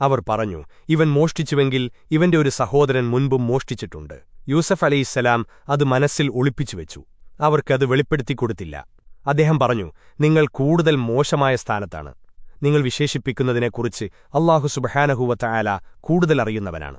അവർ പറഞ്ഞു ഇവൻ മോഷ്ടിച്ചുവെങ്കിൽ ഇവന്റെ ഒരു സഹോദരൻ മുൻപും മോഷ്ടിച്ചിട്ടുണ്ട്. യൂസഫ് അലൈഹിസ്സലാം അത് മനസ്സിൽ ഒളിപ്പിച്ചുവെച്ചു അവർക്കത് വെളിപ്പെടുത്തിക്കൊടുത്തില്ല അദ്ദേഹം പറഞ്ഞു നിങ്ങൾ കൂടുതൽ മോശമായ സ്ഥാനത്താണ്. നിങ്ങൾ വിശേഷിപ്പിക്കുന്നതിനെക്കുറിച്ച് അള്ളാഹു സുബഹാനഹുവ തയാല കൂടുതൽ അറിയുന്നവനാണ്.